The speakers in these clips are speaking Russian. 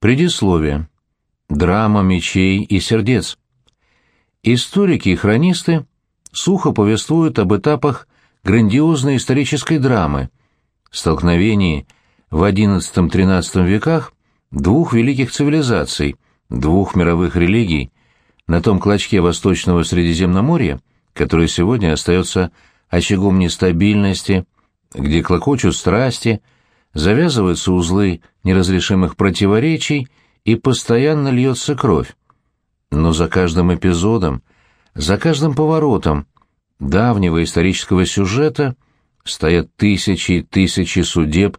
Предисловие. Драма мечей и сердец. Историки и хронисты сухо повествуют об этапах грандиозной исторической драмы, столкновении в XI-XIII веках двух великих цивилизаций, двух мировых религий, на том клочке Восточного Средиземноморья, который сегодня остается очагом нестабильности, где клокочут страсти, завязываются узлы неразрешимых противоречий и постоянно льется кровь. Но за каждым эпизодом, за каждым поворотом давнего исторического сюжета стоят тысячи и тысячи судеб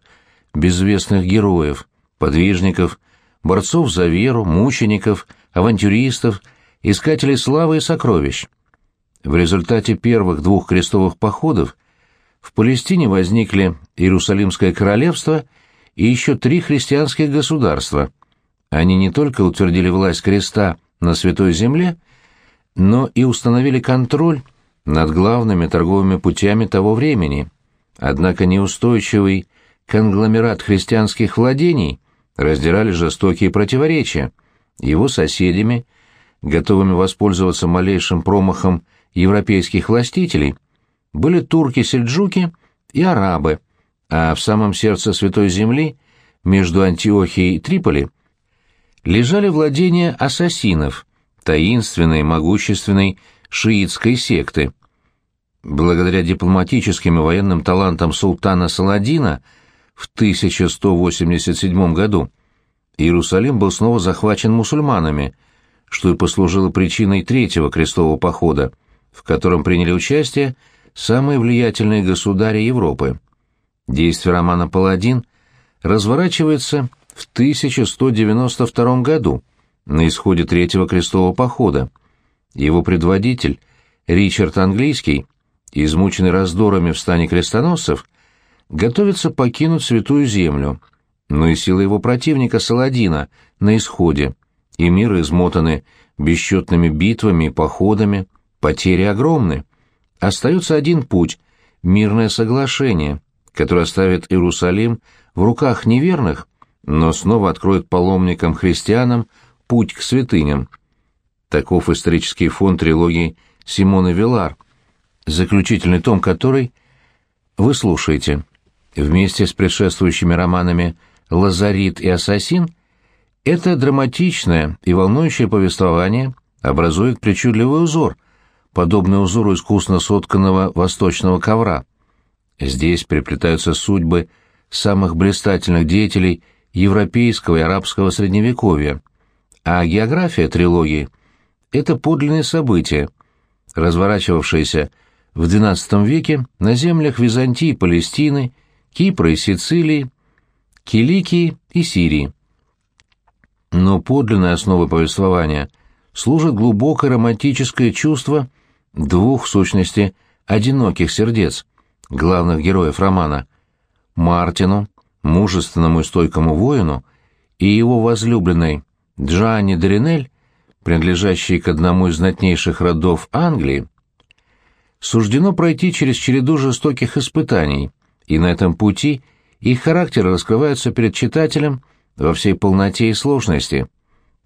безвестных героев, подвижников, борцов за веру, мучеников, авантюристов, искателей славы и сокровищ. В результате первых двух крестовых походов в Палестине возникли Иерусалимское королевство и еще три христианских государства. Они не только утвердили власть креста на Святой Земле, но и установили контроль над главными торговыми путями того времени. Однако неустойчивый конгломерат христианских владений раздирали жестокие противоречия. Его соседями, готовыми воспользоваться малейшим промахом европейских властителей, были турки-сельджуки и арабы, а в самом сердце Святой Земли, между Антиохией и Триполи, лежали владения ассасинов, таинственной, могущественной шиитской секты. Благодаря дипломатическим и военным талантам султана Саладина в 1187 году Иерусалим был снова захвачен мусульманами, что и послужило причиной третьего крестового похода, в котором приняли участие самые влиятельные государи Европы. Действие романа «Паладин» разворачивается в 1192 году, на исходе Третьего крестового похода. Его предводитель, Ричард Английский, измученный раздорами в стане крестоносцев, готовится покинуть Святую Землю, но и силы его противника Саладина на исходе, и миры измотаны бесчетными битвами и походами, потери огромны. Остается один путь — мирное соглашение, которое оставит Иерусалим в руках неверных, но снова откроет паломникам-христианам путь к святыням. Таков исторический фон трилогии Симона Вилар, заключительный том которой вы слушаете. Вместе с предшествующими романами «Лазарит» и «Ассасин» это драматичное и волнующее повествование образует причудливый узор — подобный узору искусно сотканного восточного ковра. Здесь переплетаются судьбы самых блистательных деятелей европейского и арабского средневековья, а география трилогии — это подлинные события, разворачивавшиеся в XII веке на землях Византии, Палестины, Кипра и Сицилии, Киликии и Сирии. Но подлинной основой повествования служит глубокое романтическое чувство – двух, в сущности, одиноких сердец, главных героев романа, Мартину, мужественному и стойкому воину, и его возлюбленной Джанни Деринель, принадлежащей к одному из знатнейших родов Англии, суждено пройти через череду жестоких испытаний, и на этом пути их характеры раскрываются перед читателем во всей полноте и сложности.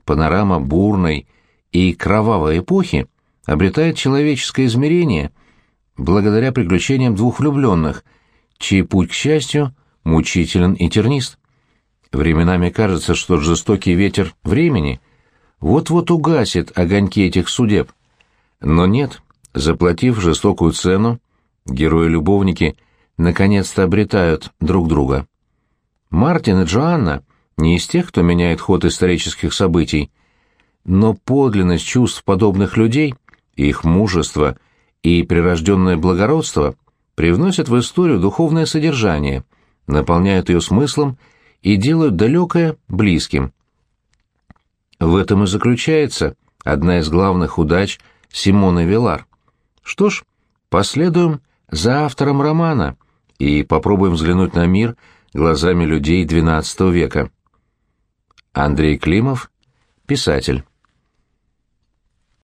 Панорама бурной и кровавой эпохи обретает человеческое измерение благодаря приключениям двух влюбленных, чей путь к счастью мучителен и тернист. Временами кажется, что жестокий ветер времени вот-вот угасит огоньки этих судеб. Но нет, заплатив жестокую цену, герои-любовники наконец-то обретают друг друга. Мартин и Джоанна не из тех, кто меняет ход исторических событий, но подлинность чувств подобных людей — их мужество и прирожденное благородство привносят в историю духовное содержание, наполняют ее смыслом и делают далекое близким. В этом и заключается одна из главных удач Симоны Вилар. Что ж, последуем за автором романа и попробуем взглянуть на мир глазами людей XII века. Андрей Климов, писатель.